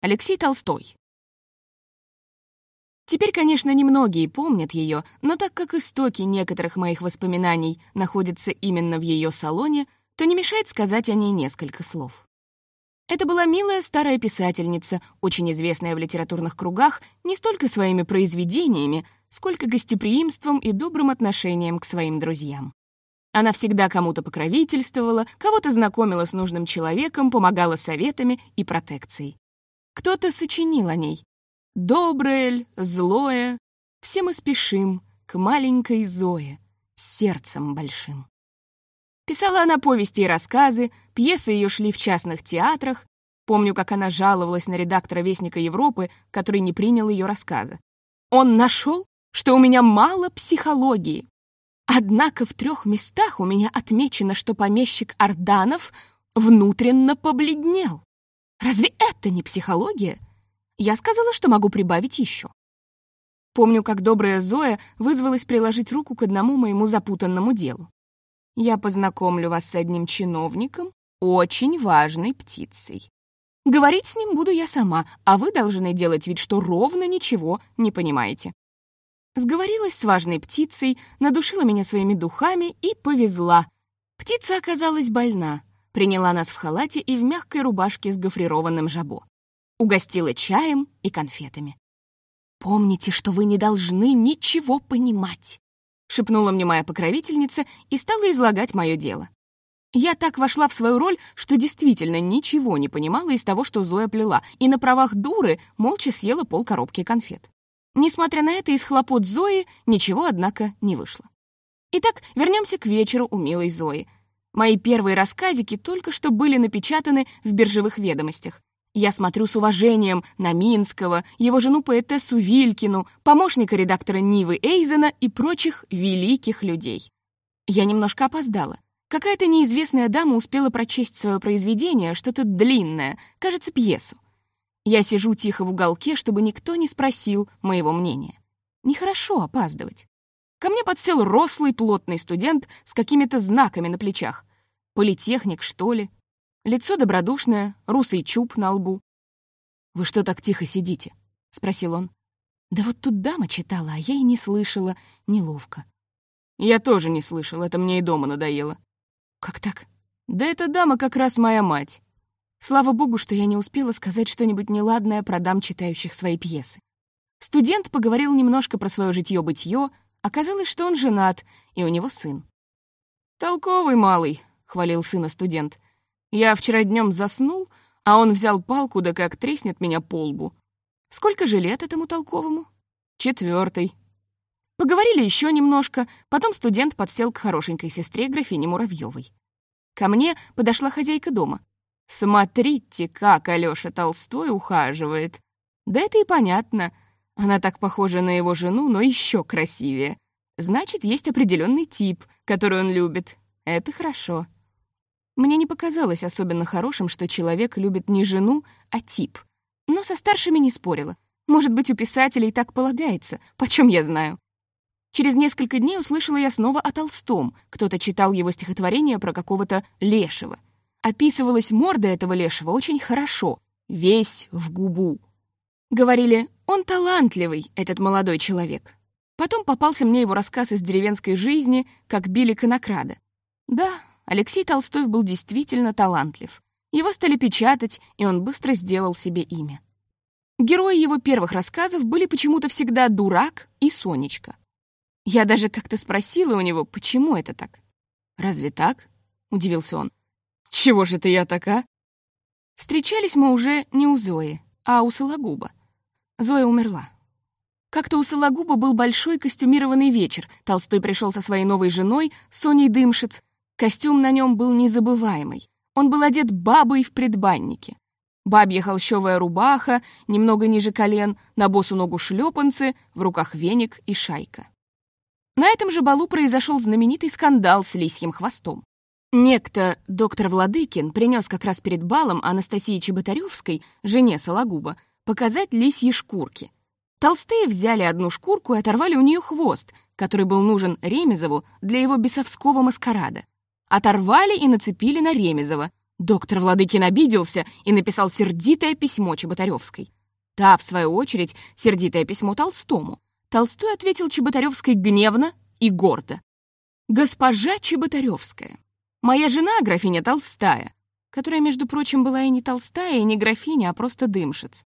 Алексей Толстой. Теперь, конечно, немногие помнят ее, но так как истоки некоторых моих воспоминаний находятся именно в ее салоне, то не мешает сказать о ней несколько слов. Это была милая старая писательница, очень известная в литературных кругах не столько своими произведениями, сколько гостеприимством и добрым отношением к своим друзьям. Она всегда кому-то покровительствовала, кого-то знакомила с нужным человеком, помогала советами и протекцией. Кто-то сочинил о ней. «Доброе злое, все мы спешим к маленькой Зое, с сердцем большим». Писала она повести и рассказы, пьесы ее шли в частных театрах. Помню, как она жаловалась на редактора «Вестника Европы», который не принял ее рассказа. «Он нашел, что у меня мало психологии. Однако в трех местах у меня отмечено, что помещик Арданов внутренно побледнел. Разве это не психология? Я сказала, что могу прибавить еще. Помню, как добрая Зоя вызвалась приложить руку к одному моему запутанному делу. Я познакомлю вас с одним чиновником, очень важной птицей. Говорить с ним буду я сама, а вы должны делать вид, что ровно ничего не понимаете. Сговорилась с важной птицей, надушила меня своими духами и повезла. Птица оказалась больна, приняла нас в халате и в мягкой рубашке с гофрированным жабо. Угостила чаем и конфетами. «Помните, что вы не должны ничего понимать шепнула мне моя покровительница и стала излагать мое дело. Я так вошла в свою роль, что действительно ничего не понимала из того, что Зоя плела, и на правах дуры молча съела полкоробки конфет. Несмотря на это, из хлопот Зои ничего, однако, не вышло. Итак, вернемся к вечеру у милой Зои. Мои первые рассказики только что были напечатаны в биржевых ведомостях. Я смотрю с уважением на Минского, его жену поэтессу Вилькину, помощника редактора Нивы Эйзена и прочих великих людей. Я немножко опоздала. Какая-то неизвестная дама успела прочесть свое произведение, что-то длинное, кажется, пьесу. Я сижу тихо в уголке, чтобы никто не спросил моего мнения. Нехорошо опаздывать. Ко мне подсел рослый плотный студент с какими-то знаками на плечах. Политехник, что ли? Лицо добродушное, русый чуб на лбу. «Вы что так тихо сидите?» — спросил он. «Да вот тут дама читала, а я и не слышала. Неловко». «Я тоже не слышал, это мне и дома надоело». «Как так?» «Да эта дама как раз моя мать. Слава богу, что я не успела сказать что-нибудь неладное про дам, читающих свои пьесы. Студент поговорил немножко про свое житье-бытье, оказалось, что он женат, и у него сын. «Толковый малый», — хвалил сына студент. Я вчера днем заснул, а он взял палку, да как треснет меня по лбу. Сколько же лет этому толковому? Четвертый. Поговорили еще немножко, потом студент подсел к хорошенькой сестре графине Муравьевой. Ко мне подошла хозяйка дома. «Смотрите, как Алёша Толстой ухаживает!» Да это и понятно. Она так похожа на его жену, но еще красивее. Значит, есть определенный тип, который он любит. Это хорошо. Мне не показалось особенно хорошим, что человек любит не жену, а тип. Но со старшими не спорила. Может быть, у писателей так полагается, почем я знаю. Через несколько дней услышала я снова о Толстом. Кто-то читал его стихотворение про какого-то лешего. Описывалась морда этого лешего очень хорошо, весь в губу. Говорили, он талантливый, этот молодой человек. Потом попался мне его рассказ из деревенской жизни, как били конокрада. Да, Алексей Толстой был действительно талантлив. Его стали печатать, и он быстро сделал себе имя. Герои его первых рассказов были почему-то всегда дурак и Сонечка. Я даже как-то спросила у него, почему это так. «Разве так?» — удивился он. «Чего же ты я така?» Встречались мы уже не у Зои, а у Сологуба. Зоя умерла. Как-то у Сологуба был большой костюмированный вечер. Толстой пришел со своей новой женой, Соней Дымшиц, Костюм на нем был незабываемый. Он был одет бабой в предбаннике. Бабья холщовая рубаха, немного ниже колен, на босу ногу шлепанцы, в руках веник и шайка. На этом же балу произошел знаменитый скандал с лисьим хвостом. Некто доктор Владыкин принес как раз перед балом Анастасии Чеботаревской, жене Сологуба, показать лисьи шкурки. Толстые взяли одну шкурку и оторвали у нее хвост, который был нужен Ремезову для его бесовского маскарада. Оторвали и нацепили на Ремезова. Доктор Владыкин обиделся и написал сердитое письмо Чеботаревской. Та, в свою очередь, сердитое письмо Толстому. Толстой ответил Чеботаревской гневно и гордо. «Госпожа Чеботаревская, моя жена графиня Толстая, которая, между прочим, была и не толстая, и не графиня, а просто дымшиц.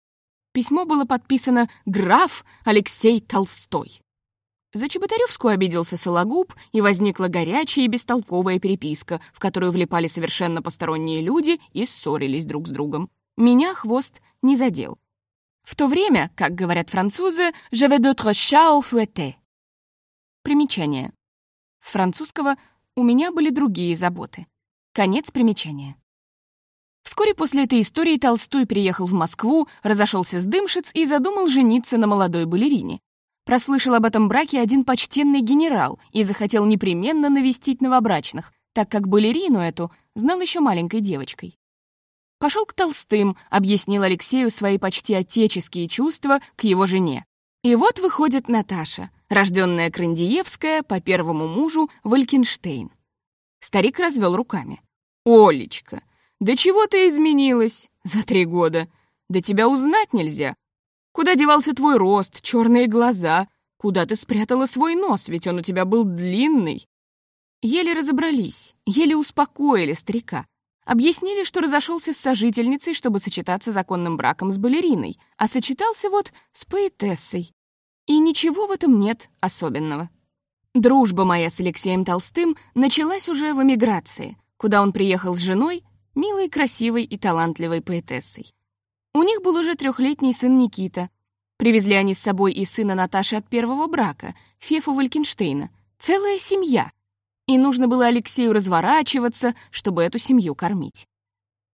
Письмо было подписано «Граф Алексей Толстой». За Чеботаревскую обиделся Сологуб, и возникла горячая и бестолковая переписка, в которую влипали совершенно посторонние люди и ссорились друг с другом. Меня хвост не задел. В то время, как говорят французы, «j'avais d'autres chats au fouetté». Примечание. С французского «у меня были другие заботы». Конец примечания. Вскоре после этой истории Толстой переехал в Москву, разошелся с Дымшиц и задумал жениться на молодой балерине. Прослышал об этом браке один почтенный генерал и захотел непременно навестить новобрачных, так как балерину эту знал еще маленькой девочкой. Пошел к Толстым, объяснил Алексею свои почти отеческие чувства к его жене. И вот выходит Наташа, рожденная Крандиевская по первому мужу Валькинштейн. Старик развел руками. «Олечка, да чего ты изменилась за три года? Да тебя узнать нельзя. Куда девался твой рост, черные глаза? Куда ты спрятала свой нос, ведь он у тебя был длинный?» Еле разобрались, еле успокоили старика. Объяснили, что разошелся с сожительницей, чтобы сочетаться законным браком с балериной, а сочетался вот с поэтессой. И ничего в этом нет особенного. Дружба моя с Алексеем Толстым началась уже в эмиграции, куда он приехал с женой, милой, красивой и талантливой поэтессой. У них был уже трехлетний сын Никита. Привезли они с собой и сына Наташи от первого брака, Фефу Валькенштейна. Целая семья. И нужно было Алексею разворачиваться, чтобы эту семью кормить.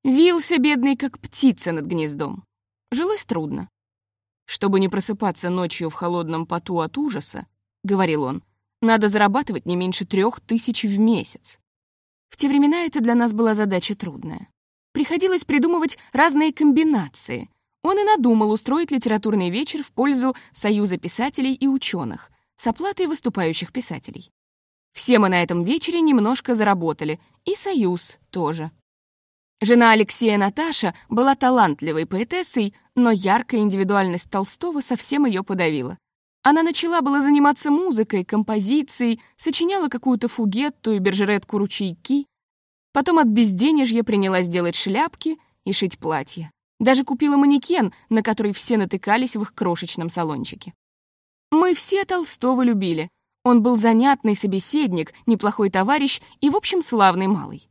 Вился бедный, как птица над гнездом. Жилось трудно. «Чтобы не просыпаться ночью в холодном поту от ужаса», — говорил он, «надо зарабатывать не меньше трех тысяч в месяц». В те времена это для нас была задача трудная. Приходилось придумывать разные комбинации. Он и надумал устроить литературный вечер в пользу Союза писателей и ученых с оплатой выступающих писателей. Все мы на этом вечере немножко заработали, и Союз тоже. Жена Алексея Наташа была талантливой поэтессой, но яркая индивидуальность Толстого совсем ее подавила. Она начала было заниматься музыкой, композицией, сочиняла какую-то фугетту и бержеретку ручейки, Потом от безденежья принялась делать шляпки и шить платья. Даже купила манекен, на который все натыкались в их крошечном салончике. Мы все Толстого любили. Он был занятный собеседник, неплохой товарищ и, в общем, славный малый.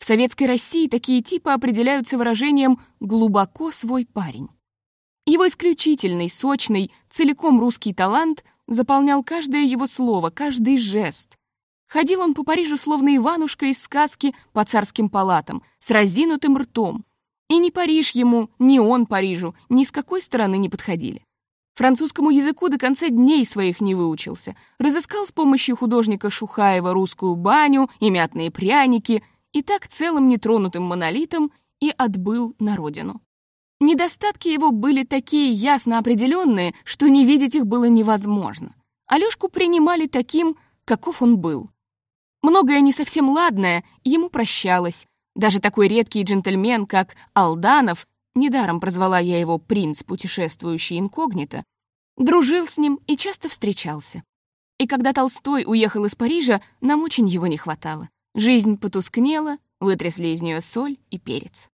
В советской России такие типы определяются выражением «глубоко свой парень». Его исключительный, сочный, целиком русский талант заполнял каждое его слово, каждый жест. Ходил он по Парижу словно Иванушка из сказки по царским палатам, с разинутым ртом. И ни Париж ему, ни он Парижу ни с какой стороны не подходили. Французскому языку до конца дней своих не выучился. Разыскал с помощью художника Шухаева русскую баню и мятные пряники, и так целым нетронутым монолитом и отбыл на родину. Недостатки его были такие ясно определенные, что не видеть их было невозможно. Алёшку принимали таким, каков он был. Многое не совсем ладное ему прощалось. Даже такой редкий джентльмен, как Алданов, недаром прозвала я его «принц, путешествующий инкогнито», дружил с ним и часто встречался. И когда Толстой уехал из Парижа, нам очень его не хватало. Жизнь потускнела, вытрясли из нее соль и перец.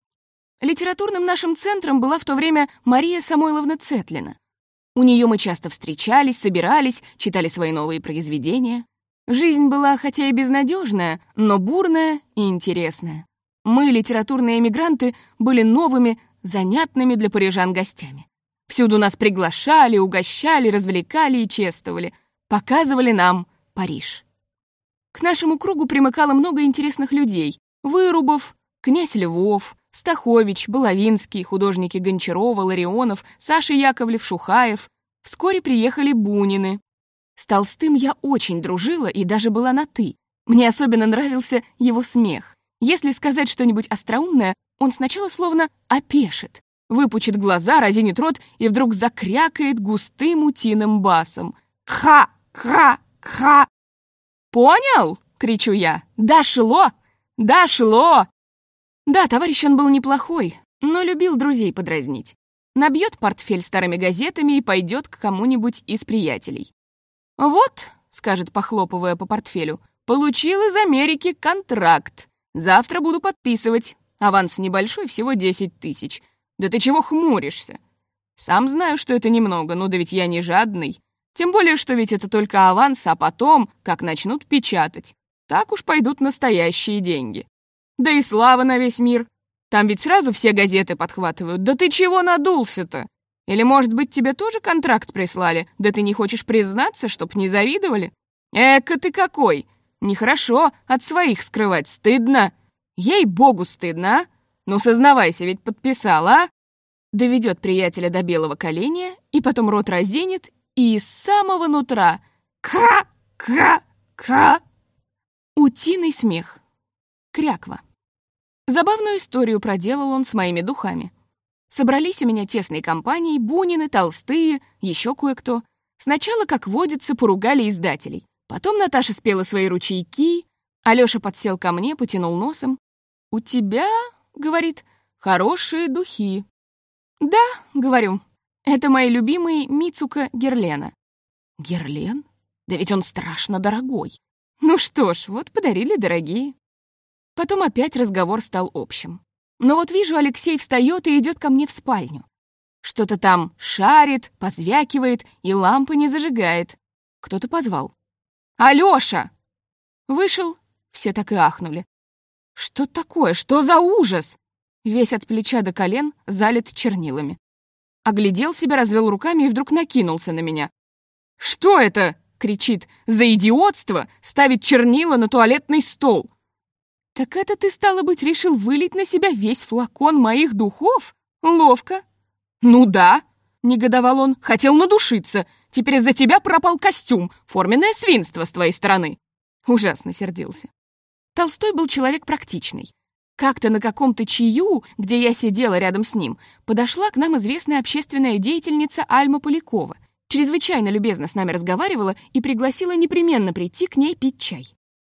Литературным нашим центром была в то время Мария Самойловна Цетлина. У нее мы часто встречались, собирались, читали свои новые произведения. Жизнь была хотя и безнадежная, но бурная и интересная. Мы, литературные эмигранты, были новыми, занятными для парижан гостями. Всюду нас приглашали, угощали, развлекали и чествовали, показывали нам Париж. К нашему кругу примыкало много интересных людей. Вырубов, князь Львов, Стахович, Баловинский, художники Гончарова, Ларионов, Саша Яковлев, Шухаев. Вскоре приехали Бунины, с Толстым я очень дружила и даже была на «ты». Мне особенно нравился его смех. Если сказать что-нибудь остроумное, он сначала словно опешит, выпучит глаза, разинит рот и вдруг закрякает густым утиным басом. «Кха! Кха! Кха!» «Понял?» — кричу я. «Дошло! Дошло!» Да, товарищ он был неплохой, но любил друзей подразнить. Набьет портфель старыми газетами и пойдет к кому-нибудь из приятелей. «Вот», — скажет, похлопывая по портфелю, «получил из Америки контракт. Завтра буду подписывать. Аванс небольшой, всего 10 тысяч. Да ты чего хмуришься? Сам знаю, что это немного, но да ведь я не жадный. Тем более, что ведь это только аванс, а потом, как начнут печатать, так уж пойдут настоящие деньги. Да и слава на весь мир. Там ведь сразу все газеты подхватывают. Да ты чего надулся-то? Или, может быть, тебе тоже контракт прислали? Да ты не хочешь признаться, чтоб не завидовали? Эка ты какой! Нехорошо от своих скрывать, стыдно. Ей-богу стыдно, а? Ну, сознавайся, ведь подписал, а? Доведет приятеля до белого коленя, и потом рот разинет, и из самого нутра «Ка-ка-ка!» Утиный смех. Кряква. Забавную историю проделал он с моими духами. Собрались у меня тесной компанией Бунины, Толстые, еще кое-кто. Сначала, как водится, поругали издателей. Потом Наташа спела свои ручейки, Алёша подсел ко мне, потянул носом. «У тебя, — говорит, — хорошие духи». «Да, — говорю, — это мои любимые Мицука Герлена». «Герлен? Да ведь он страшно дорогой». Ну что ж, вот подарили дорогие. Потом опять разговор стал общим. Но вот вижу, Алексей встает и идет ко мне в спальню. Что-то там шарит, позвякивает и лампы не зажигает. Кто-то позвал. «Алёша!» Вышел, все так и ахнули. «Что такое? Что за ужас?» Весь от плеча до колен залит чернилами. Оглядел себя, развел руками и вдруг накинулся на меня. «Что это?» — кричит. «За идиотство ставить чернила на туалетный стол!» «Так это ты, стало быть, решил вылить на себя весь флакон моих духов? Ловко!» «Ну да!» — негодовал он. «Хотел надушиться. Теперь из-за тебя пропал костюм. Форменное свинство с твоей стороны!» Ужасно сердился. Толстой был человек практичный. Как-то на каком-то чаю, где я сидела рядом с ним, подошла к нам известная общественная деятельница Альма Полякова. Чрезвычайно любезно с нами разговаривала и пригласила непременно прийти к ней пить чай.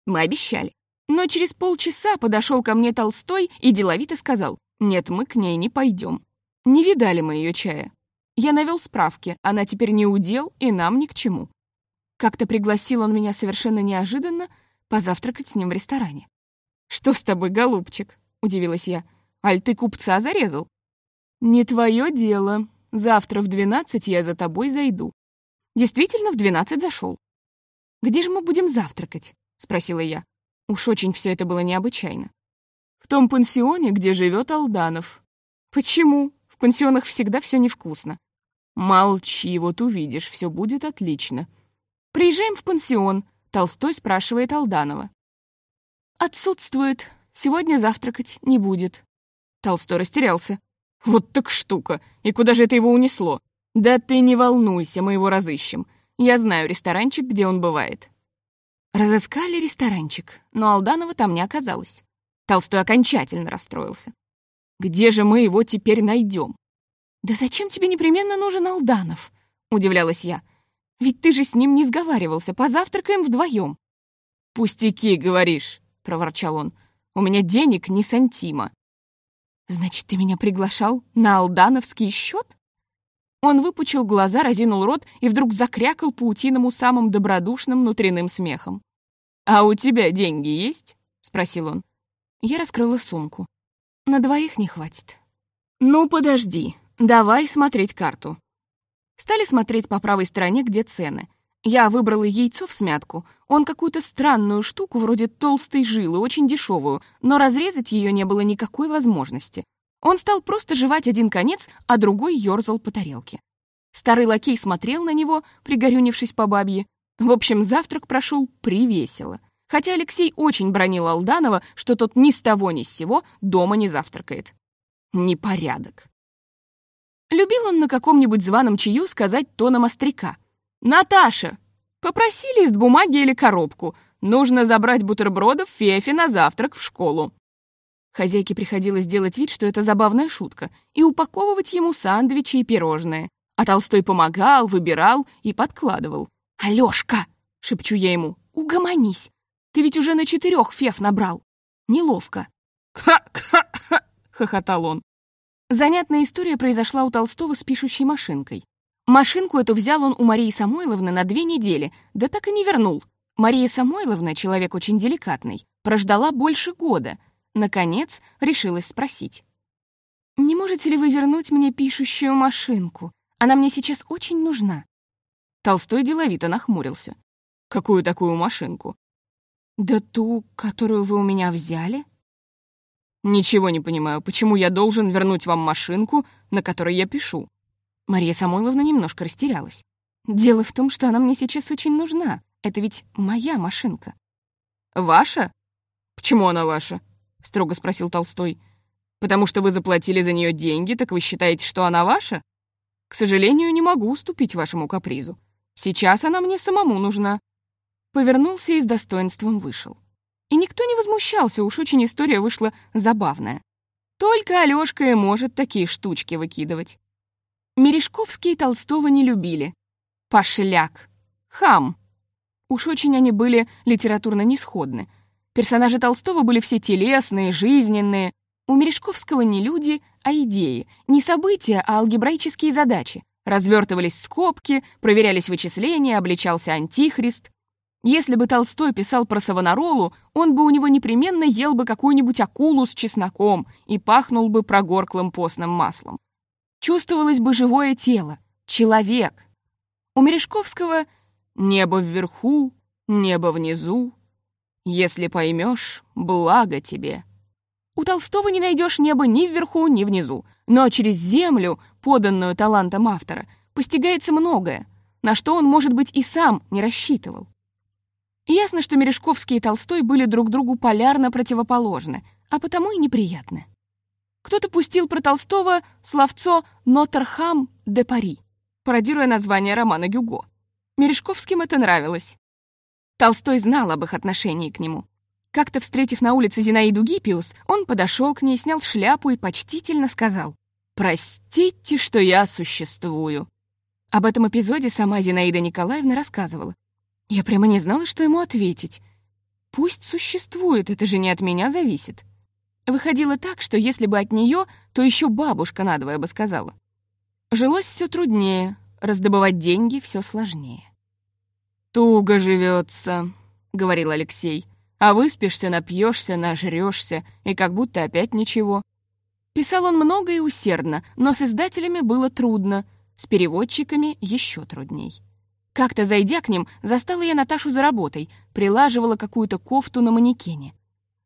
Мы обещали. Но через полчаса подошел ко мне Толстой и деловито сказал, «Нет, мы к ней не пойдем. Не видали мы ее чая. Я навел справки, она теперь не удел и нам ни к чему». Как-то пригласил он меня совершенно неожиданно позавтракать с ним в ресторане. «Что с тобой, голубчик?» — удивилась я. «Аль ты купца зарезал?» «Не твое дело. Завтра в двенадцать я за тобой зайду». Действительно, в двенадцать зашел. «Где же мы будем завтракать?» — спросила я. Уж очень все это было необычайно. В том пансионе, где живет Алданов. Почему? В пансионах всегда все невкусно. Молчи, вот увидишь, все будет отлично. Приезжаем в пансион. Толстой спрашивает Алданова. Отсутствует. Сегодня завтракать не будет. Толстой растерялся. Вот так штука. И куда же это его унесло? Да ты не волнуйся, мы его разыщем. Я знаю ресторанчик, где он бывает. Разыскали ресторанчик, но Алданова там не оказалось. Толстой окончательно расстроился. «Где же мы его теперь найдем?» «Да зачем тебе непременно нужен Алданов?» — удивлялась я. «Ведь ты же с ним не сговаривался, позавтракаем вдвоем». «Пустяки, говоришь», — проворчал он. «У меня денег не сантима». «Значит, ты меня приглашал на алдановский счет?» Он выпучил глаза, разинул рот и вдруг закрякал паутиному самым добродушным внутренним смехом. «А у тебя деньги есть?» — спросил он. Я раскрыла сумку. «На двоих не хватит». «Ну, подожди, давай смотреть карту». Стали смотреть по правой стороне, где цены. Я выбрала яйцо в смятку. Он какую-то странную штуку, вроде толстой жилы, очень дешевую, но разрезать ее не было никакой возможности. Он стал просто жевать один конец, а другой ёрзал по тарелке. Старый лакей смотрел на него, пригорюнившись по бабье. В общем, завтрак прошел привесело. Хотя Алексей очень бронил Алданова, что тот ни с того ни с сего дома не завтракает. Непорядок. Любил он на каком-нибудь званом чаю сказать тоном остряка. «Наташа, попроси лист бумаги или коробку. Нужно забрать бутербродов Фефе на завтрак в школу». Хозяйке приходилось делать вид, что это забавная шутка, и упаковывать ему сандвичи и пирожные. А Толстой помогал, выбирал и подкладывал. «Алёшка!» — шепчу я ему. «Угомонись! Ты ведь уже на четырех феф набрал. Неловко». «Ха-ха-ха!» хохотал он. Занятная история произошла у Толстого с пишущей машинкой. Машинку эту взял он у Марии Самойловны на две недели, да так и не вернул. Мария Самойловна, человек очень деликатный, прождала больше года. Наконец, решилась спросить. «Не можете ли вы вернуть мне пишущую машинку? Она мне сейчас очень нужна». Толстой деловито нахмурился. «Какую такую машинку?» «Да ту, которую вы у меня взяли?» «Ничего не понимаю, почему я должен вернуть вам машинку, на которой я пишу?» Мария Самойловна немножко растерялась. «Дело в том, что она мне сейчас очень нужна. Это ведь моя машинка». «Ваша? Почему она ваша?» — строго спросил Толстой. Потому что вы заплатили за нее деньги, так вы считаете, что она ваша? К сожалению, не могу уступить вашему капризу. Сейчас она мне самому нужна». Повернулся и с достоинством вышел. И никто не возмущался, уж очень история вышла забавная. Только Алёшка и может такие штучки выкидывать. Мережковские Толстого не любили. Пошляк. Хам. Уж очень они были литературно несходны. Персонажи Толстого были все телесные, жизненные, у Мережковского не люди, а идеи, не события, а алгебраические задачи. Развертывались скобки, проверялись вычисления, обличался антихрист. Если бы Толстой писал про Савонаролу, он бы у него непременно ел бы какую-нибудь акулу с чесноком и пахнул бы прогорклым постным маслом. Чувствовалось бы живое тело, человек. У Мережковского небо вверху, небо внизу. Если поймешь, благо тебе. У Толстого не найдешь неба ни вверху, ни внизу, но через землю, поданную талантом автора, постигается многое, на что он, может быть, и сам не рассчитывал. Ясно, что Мережковский и Толстой были друг другу полярно противоположны, а потому и неприятны. Кто-то пустил про Толстого словцо «Нотр-Хам де Пари», пародируя название романа Гюго. Мережковским это нравилось. Толстой знал об их отношении к нему. Как-то встретив на улице Зинаиду Гиппиус, он подошел к ней, снял шляпу и почтительно сказал «Простите, что я существую». Об этом эпизоде сама Зинаида Николаевна рассказывала. Я прямо не знала, что ему ответить. Пусть существует, это же не от меня зависит. Выходило так, что если бы от нее, то еще бабушка надвое бы сказала. Жилось все труднее, раздобывать деньги все сложнее. «Туго живется», — говорил Алексей. А выспишься, напьешься, нажрешься, и как будто опять ничего. Писал он много и усердно, но с издателями было трудно, с переводчиками еще трудней. Как-то, зайдя к ним, застала я Наташу за работой, прилаживала какую-то кофту на манекене.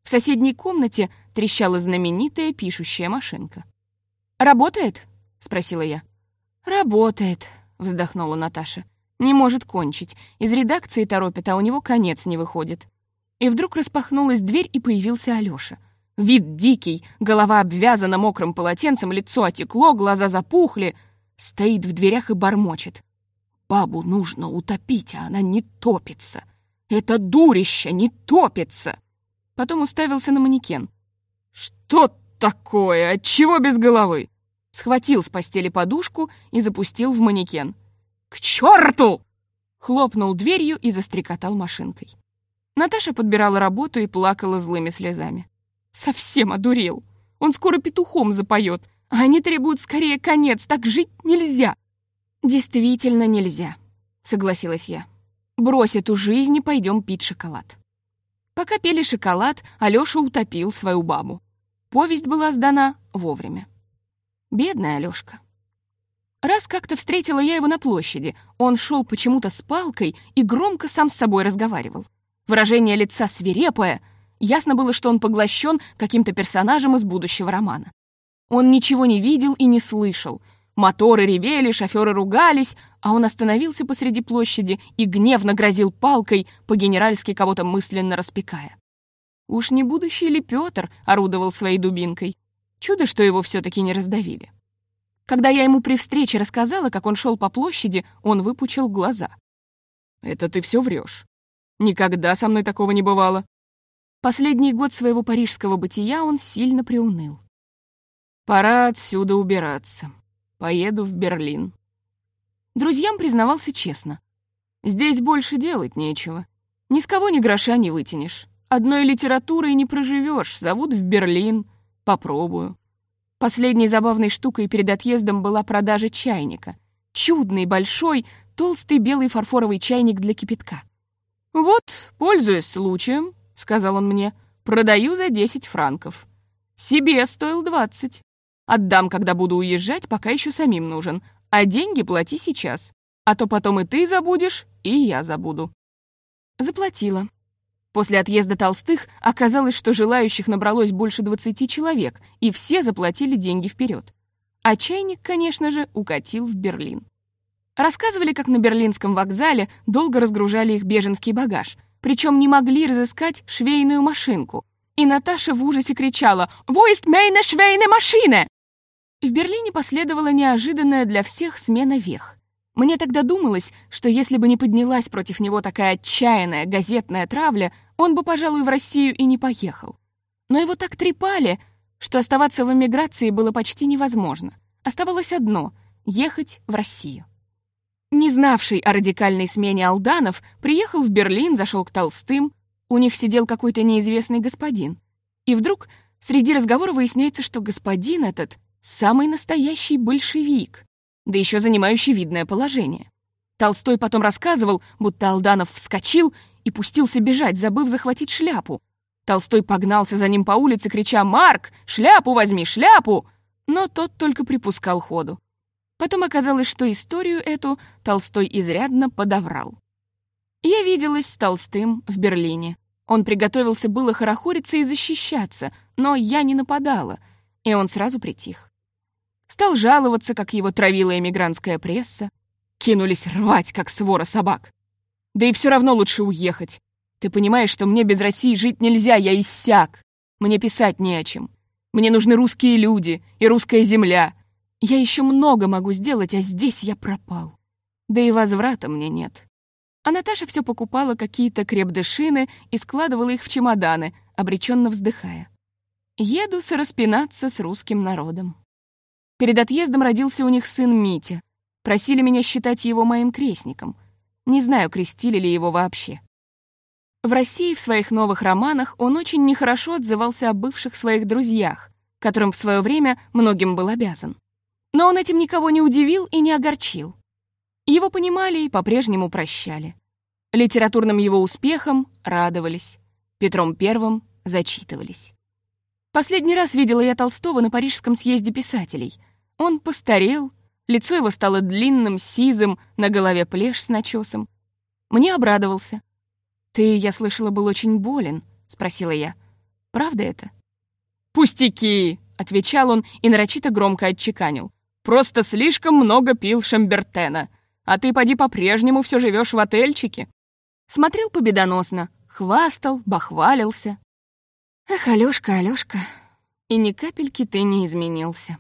В соседней комнате трещала знаменитая пишущая машинка. «Работает?» — спросила я. «Работает», — вздохнула Наташа. «Не может кончить. Из редакции торопит, а у него конец не выходит». И вдруг распахнулась дверь, и появился Алёша. Вид дикий, голова обвязана мокрым полотенцем, лицо отекло, глаза запухли. Стоит в дверях и бормочет. «Бабу нужно утопить, а она не топится. Это дурище не топится!» Потом уставился на манекен. «Что такое? Отчего без головы?» Схватил с постели подушку и запустил в манекен. «К черту!» Хлопнул дверью и застрекотал машинкой. Наташа подбирала работу и плакала злыми слезами. Совсем одурел. Он скоро петухом запоет, а они требуют скорее конец, так жить нельзя. Действительно нельзя, согласилась я. Брось эту жизнь и пойдем пить шоколад. Пока пили шоколад, Алёша утопил свою бабу. Повесть была сдана вовремя. Бедная Алёшка. Раз как-то встретила я его на площади, он шел почему-то с палкой и громко сам с собой разговаривал. Выражение лица свирепое. Ясно было, что он поглощен каким-то персонажем из будущего романа. Он ничего не видел и не слышал. Моторы ревели, шоферы ругались, а он остановился посреди площади и гневно грозил палкой, по-генеральски кого-то мысленно распекая. Уж не будущий ли Пётр орудовал своей дубинкой? Чудо, что его все таки не раздавили. Когда я ему при встрече рассказала, как он шел по площади, он выпучил глаза. «Это ты все врешь. Никогда со мной такого не бывало. Последний год своего парижского бытия он сильно приуныл. Пора отсюда убираться. Поеду в Берлин. Друзьям признавался честно. Здесь больше делать нечего. Ни с кого ни гроша не вытянешь. Одной литературой не проживешь. Зовут в Берлин. Попробую. Последней забавной штукой перед отъездом была продажа чайника. Чудный, большой, толстый белый фарфоровый чайник для кипятка. «Вот, пользуясь случаем», — сказал он мне, — «продаю за 10 франков. Себе стоил 20. Отдам, когда буду уезжать, пока еще самим нужен. А деньги плати сейчас. А то потом и ты забудешь, и я забуду». Заплатила. После отъезда Толстых оказалось, что желающих набралось больше 20 человек, и все заплатили деньги вперед. А чайник, конечно же, укатил в Берлин. Рассказывали, как на берлинском вокзале долго разгружали их беженский багаж, причем не могли разыскать швейную машинку. И Наташа в ужасе кричала «Wo ist meine швейная машина?» В Берлине последовала неожиданная для всех смена вех. Мне тогда думалось, что если бы не поднялась против него такая отчаянная газетная травля, он бы, пожалуй, в Россию и не поехал. Но его так трепали, что оставаться в эмиграции было почти невозможно. Оставалось одно — ехать в Россию. Не знавший о радикальной смене Алданов приехал в Берлин, зашел к Толстым. У них сидел какой-то неизвестный господин. И вдруг среди разговора выясняется, что господин этот — самый настоящий большевик да еще занимающий видное положение. Толстой потом рассказывал, будто Алданов вскочил и пустился бежать, забыв захватить шляпу. Толстой погнался за ним по улице, крича «Марк, шляпу возьми, шляпу!» Но тот только припускал ходу. Потом оказалось, что историю эту Толстой изрядно подоврал. Я виделась с Толстым в Берлине. Он приготовился было хорохориться и защищаться, но я не нападала, и он сразу притих. Стал жаловаться, как его травила эмигрантская пресса. Кинулись рвать, как свора собак. Да и все равно лучше уехать. Ты понимаешь, что мне без России жить нельзя, я иссяк. Мне писать не о чем. Мне нужны русские люди и русская земля. Я еще много могу сделать, а здесь я пропал. Да и возврата мне нет. А Наташа все покупала какие-то крепдышины и складывала их в чемоданы, обреченно вздыхая. Еду сораспинаться с русским народом. Перед отъездом родился у них сын Митя. Просили меня считать его моим крестником. Не знаю, крестили ли его вообще. В России в своих новых романах он очень нехорошо отзывался о бывших своих друзьях, которым в свое время многим был обязан. Но он этим никого не удивил и не огорчил. Его понимали и по-прежнему прощали. Литературным его успехом радовались, Петром Первым зачитывались. Последний раз видела я Толстого на Парижском съезде писателей — он постарел, лицо его стало длинным, сизым, на голове плешь с начесом. Мне обрадовался. «Ты, я слышала, был очень болен», — спросила я. «Правда это?» «Пустяки!» — отвечал он и нарочито громко отчеканил. «Просто слишком много пил Шамбертена. А ты, поди, по-прежнему все живешь в отельчике». Смотрел победоносно, хвастал, бахвалился. «Эх, Алёшка, Алёшка, и ни капельки ты не изменился».